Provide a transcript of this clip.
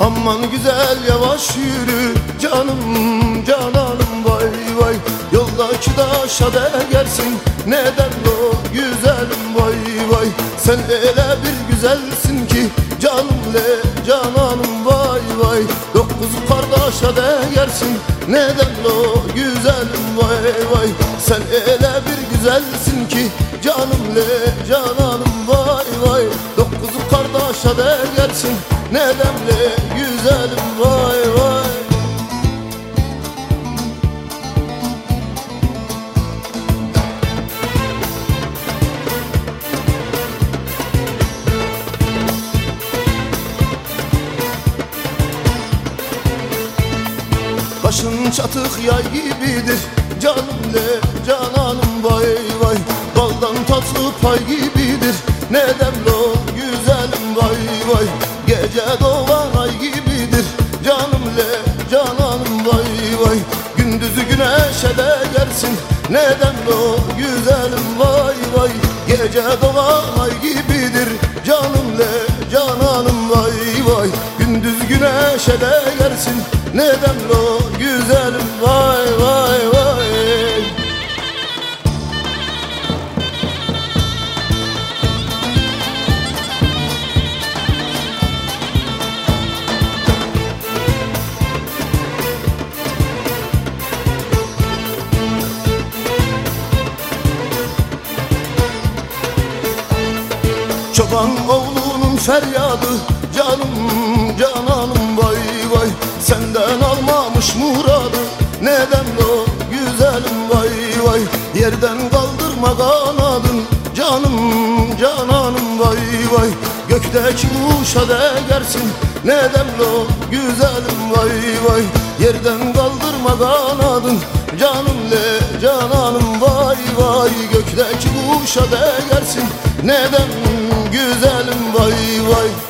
Aman güzel yavaş yürü canım cananım vay vay. Yoldaki taşa değersin neden o güzelim vay vay. Sen öyle bir güzelsin ki canım le cananım vay vay. Dokuz kardeşe değersin neden o güzelim vay vay Sen öyle bir güzelsin ki canım le cananım. Vay vay Dokuz kardeşe değersin neden le güzelim? Vay vay Başın çatık yay gibidir. Canım le cananım vay vay. Baldan tatlı pay gibidir. Neden lo güzelim vay vay? Gece doğan ay gibidir. Canım le cananım vay vay. Gündüzü güneşe de gelsin. Neden lo güzelim vay vay? Gece doğan ay gibidir. Canım le cananım vay vay. Gündüz güneşe de gelsin neden o güzelim vay vay vay. Çoban oğlunun feryadı Canım cananım vay vay Senden almamış muradı? Neden o güzelim? Vay vay. Yerden kaldırma kanadın Canım cananım. Vay vay. Gökteki kuşa değersin. Neden o güzelim? Vay vay. Yerden kaldırma kanadın Canım le cananım. Vay vay. Gökteki kuşa değersin. Neden güzelim? Vay vay